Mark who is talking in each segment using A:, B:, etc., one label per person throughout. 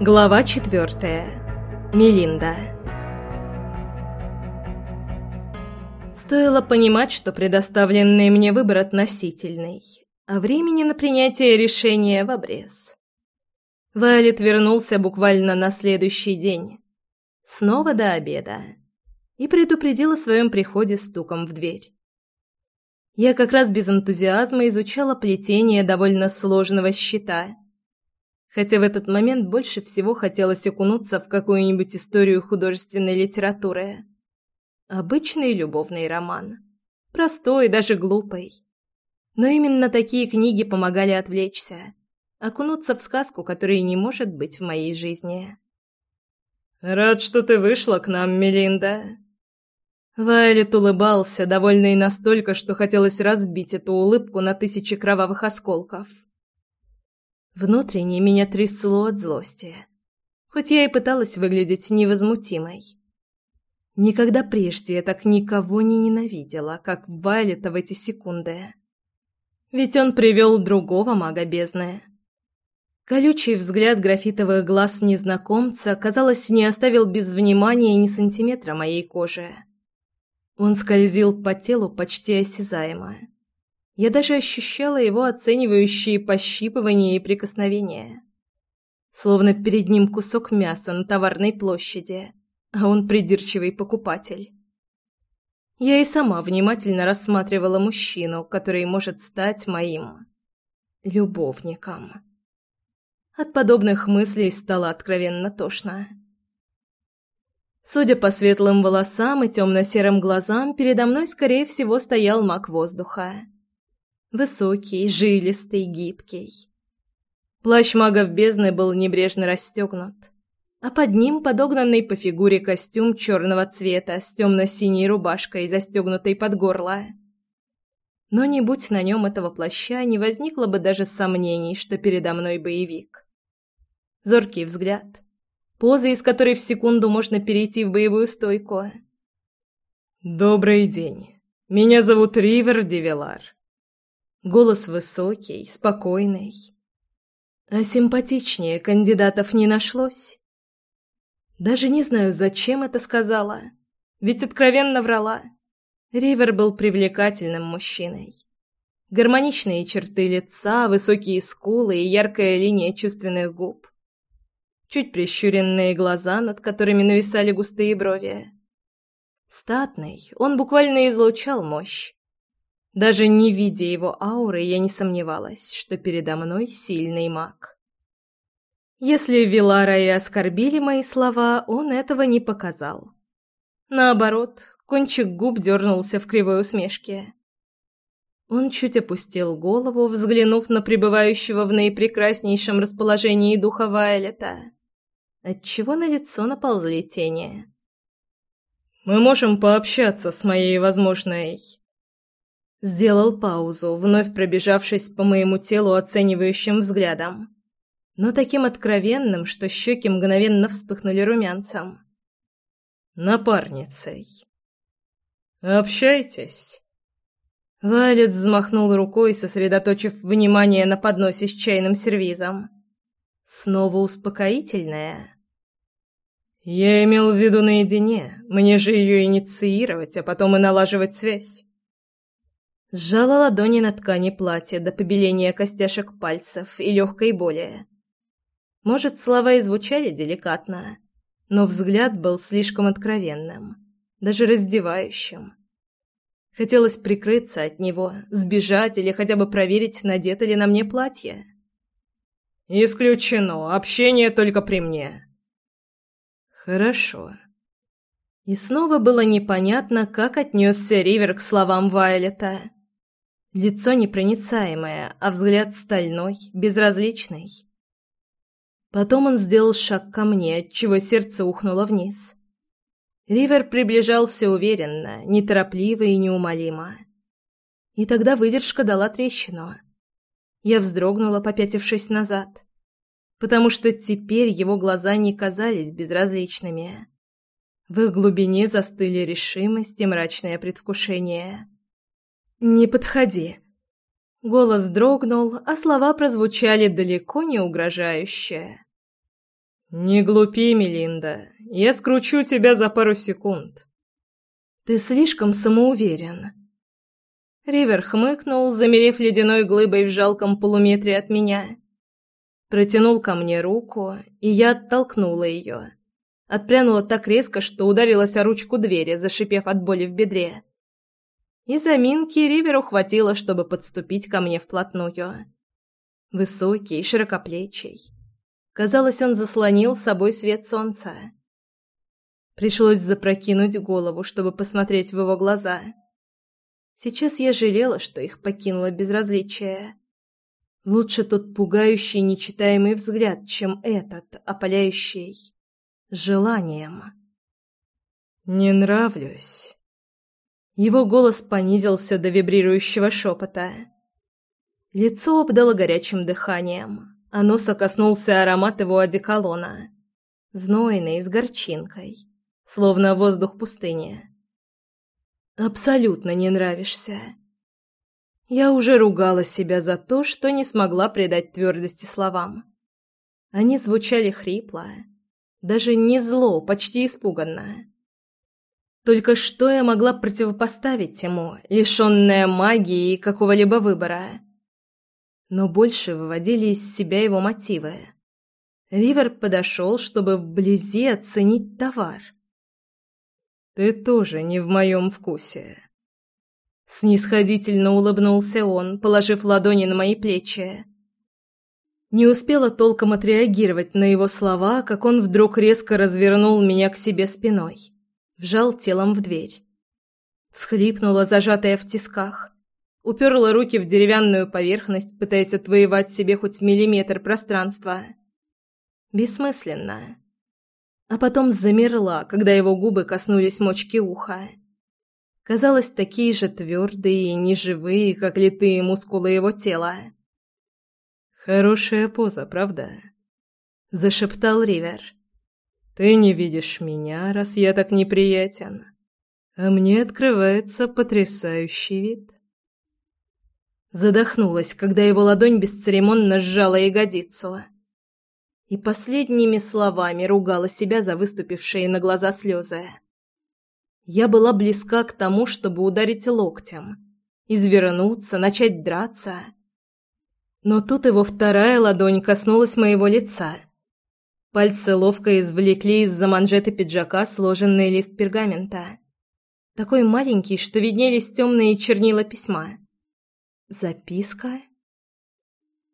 A: Глава четвертая. Мелинда. Стоило понимать, что предоставленный мне выбор относительный, а времени на принятие решения в обрез. Вайлет вернулся буквально на следующий день. Снова до обеда. И предупредил о своем приходе стуком в дверь. Я как раз без энтузиазма изучала плетение довольно сложного щита — хотя в этот момент больше всего хотелось окунуться в какую-нибудь историю художественной литературы. Обычный любовный роман. Простой, даже глупый. Но именно такие книги помогали отвлечься, окунуться в сказку, которой не может быть в моей жизни. «Рад, что ты вышла к нам, Мелинда». Вайлет улыбался, довольный настолько, что хотелось разбить эту улыбку на тысячи кровавых осколков. Внутренне меня трясло от злости, хоть я и пыталась выглядеть невозмутимой. Никогда прежде я так никого не ненавидела, как Вайлета в эти секунды. Ведь он привел другого мага бездны. Колючий взгляд графитовых глаз незнакомца, казалось, не оставил без внимания ни сантиметра моей кожи. Он скользил по телу почти осязаемо я даже ощущала его оценивающие пощипывания и прикосновения. Словно перед ним кусок мяса на товарной площади, а он придирчивый покупатель. Я и сама внимательно рассматривала мужчину, который может стать моим любовником. От подобных мыслей стало откровенно тошно. Судя по светлым волосам и темно-серым глазам, передо мной, скорее всего, стоял маг воздуха. Высокий, жилистый, гибкий. Плащ магов бездны был небрежно расстегнут, а под ним подогнанный по фигуре костюм черного цвета с темно-синей рубашкой, застегнутой под горло. Но не будь на нем этого плаща, не возникло бы даже сомнений, что передо мной боевик. Зоркий взгляд. Поза, из которой в секунду можно перейти в боевую стойку. «Добрый день. Меня зовут Ривер Девилар. Голос высокий, спокойный. А симпатичнее кандидатов не нашлось. Даже не знаю, зачем это сказала. Ведь откровенно врала. Ривер был привлекательным мужчиной. Гармоничные черты лица, высокие скулы и яркая линия чувственных губ. Чуть прищуренные глаза, над которыми нависали густые брови. Статный, он буквально излучал мощь. Даже не видя его ауры, я не сомневалась, что передо мной сильный маг. Если Вилара и оскорбили мои слова, он этого не показал. Наоборот, кончик губ дернулся в кривой усмешке. Он чуть опустил голову, взглянув на пребывающего в наипрекраснейшем расположении духа Вайлета, отчего на лицо наползли тени. «Мы можем пообщаться с моей возможной Сделал паузу, вновь пробежавшись по моему телу оценивающим взглядом. Но таким откровенным, что щеки мгновенно вспыхнули румянцем. «Напарницей». «Общайтесь». Валет взмахнул рукой, сосредоточив внимание на подносе с чайным сервизом. «Снова успокоительная?» «Я имел в виду наедине. Мне же ее инициировать, а потом и налаживать связь. Сжала ладони на ткани платья до побеления костяшек пальцев и легкой боли. Может, слова и звучали деликатно, но взгляд был слишком откровенным, даже раздевающим. Хотелось прикрыться от него, сбежать или хотя бы проверить, надето ли на мне платье. «Исключено. Общение только при мне». «Хорошо». И снова было непонятно, как отнесся Ривер к словам Вайлета. Лицо непроницаемое, а взгляд стальной, безразличный. Потом он сделал шаг ко мне, отчего сердце ухнуло вниз. Ривер приближался уверенно, неторопливо и неумолимо. И тогда выдержка дала трещину. Я вздрогнула, попятившись назад, потому что теперь его глаза не казались безразличными. В их глубине застыли решимость и мрачное предвкушение. «Не подходи!» Голос дрогнул, а слова прозвучали далеко не угрожающе. «Не глупи, Мелинда. Я скручу тебя за пару секунд». «Ты слишком самоуверен». Ривер хмыкнул, замерев ледяной глыбой в жалком полуметре от меня. Протянул ко мне руку, и я оттолкнула ее. Отпрянула так резко, что ударилась о ручку двери, зашипев от боли в бедре. И заминки Риверу хватило, чтобы подступить ко мне вплотную. Высокий, широкоплечий. Казалось, он заслонил собой свет солнца. Пришлось запрокинуть голову, чтобы посмотреть в его глаза. Сейчас я жалела, что их покинуло безразличие. Лучше тот пугающий нечитаемый взгляд, чем этот, опаляющий желанием. «Не нравлюсь». Его голос понизился до вибрирующего шепота. Лицо обдало горячим дыханием, а носа коснулся аромат его одеколона. Знойный, с горчинкой, словно воздух пустыни. «Абсолютно не нравишься». Я уже ругала себя за то, что не смогла придать твердости словам. Они звучали хрипло, даже не зло, почти испуганно. Только что я могла противопоставить ему, лишенная магии и какого-либо выбора? Но больше выводили из себя его мотивы. Ривер подошел, чтобы вблизи оценить товар. «Ты тоже не в моем вкусе». Снисходительно улыбнулся он, положив ладони на мои плечи. Не успела толком отреагировать на его слова, как он вдруг резко развернул меня к себе спиной вжал телом в дверь. Схлипнула, зажатая в тисках. Уперла руки в деревянную поверхность, пытаясь отвоевать себе хоть миллиметр пространства. Бессмысленно. А потом замерла, когда его губы коснулись мочки уха. Казалось, такие же твердые и неживые, как литые мускулы его тела. «Хорошая поза, правда?» — зашептал Ривер. Ты не видишь меня, раз я так неприятен. А мне открывается потрясающий вид. Задохнулась, когда его ладонь бесцеремонно сжала ягодицу. И последними словами ругала себя за выступившие на глаза слезы. Я была близка к тому, чтобы ударить локтем, извернуться, начать драться. Но тут его вторая ладонь коснулась моего лица — Пальцы ловко извлекли из-за манжеты пиджака сложенный лист пергамента. Такой маленький, что виднелись темные чернила письма. Записка?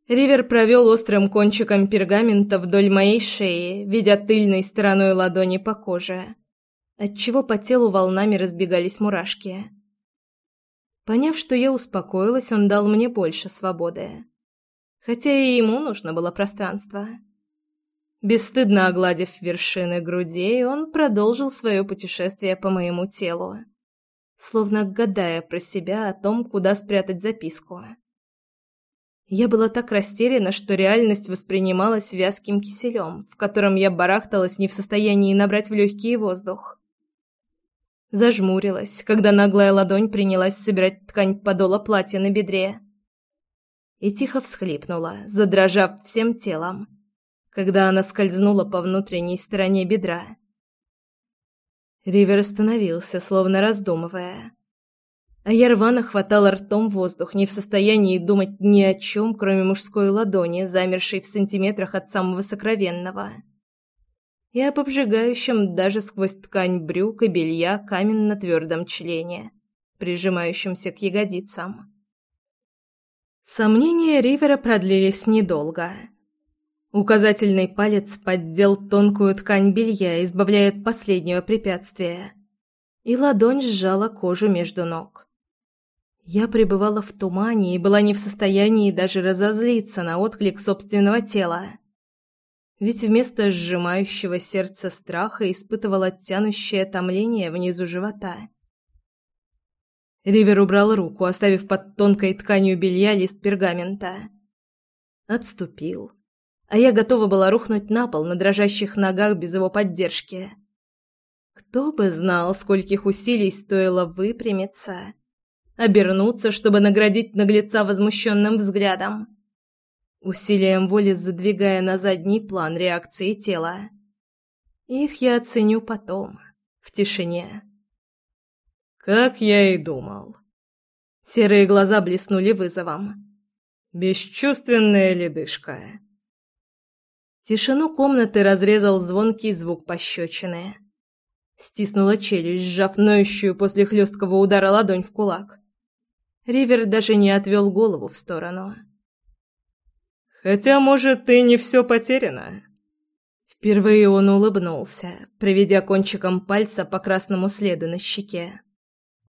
A: Ривер провел острым кончиком пергамента вдоль моей шеи, ведя тыльной стороной ладони по коже, отчего по телу волнами разбегались мурашки. Поняв, что я успокоилась, он дал мне больше свободы. Хотя и ему нужно было пространство. Бесстыдно огладив вершины грудей, он продолжил свое путешествие по моему телу, словно гадая про себя о том, куда спрятать записку. Я была так растеряна, что реальность воспринималась вязким киселем, в котором я барахталась не в состоянии набрать в легкий воздух. Зажмурилась, когда наглая ладонь принялась собирать ткань подола платья на бедре. И тихо всхлипнула, задрожав всем телом когда она скользнула по внутренней стороне бедра. Ривер остановился, словно раздумывая. А я рвано хватала ртом воздух, не в состоянии думать ни о чем, кроме мужской ладони, замершей в сантиметрах от самого сокровенного. И об обжигающем даже сквозь ткань брюк и белья каменно-твердом члене, прижимающемся к ягодицам. Сомнения Ривера продлились недолго. Указательный палец поддел тонкую ткань белья, избавляя от последнего препятствия. И ладонь сжала кожу между ног. Я пребывала в тумане и была не в состоянии даже разозлиться на отклик собственного тела. Ведь вместо сжимающего сердца страха испытывала тянущее томление внизу живота. Ривер убрал руку, оставив под тонкой тканью белья лист пергамента. Отступил а я готова была рухнуть на пол на дрожащих ногах без его поддержки. Кто бы знал, скольких усилий стоило выпрямиться, обернуться, чтобы наградить наглеца возмущенным взглядом. усилием воли задвигая на задний план реакции тела. Их я оценю потом, в тишине.
B: Как я и думал.
A: Серые глаза блеснули вызовом.
B: Бесчувственная ледышка.
A: Тишину комнаты разрезал звонкий звук пощечины. Стиснула челюсть, сжав ноющую после хлесткого удара ладонь в кулак. Ривер даже не отвел голову в сторону.
B: «Хотя, может, ты не все потеряно?»
A: Впервые он улыбнулся, проведя кончиком пальца по красному следу на щеке.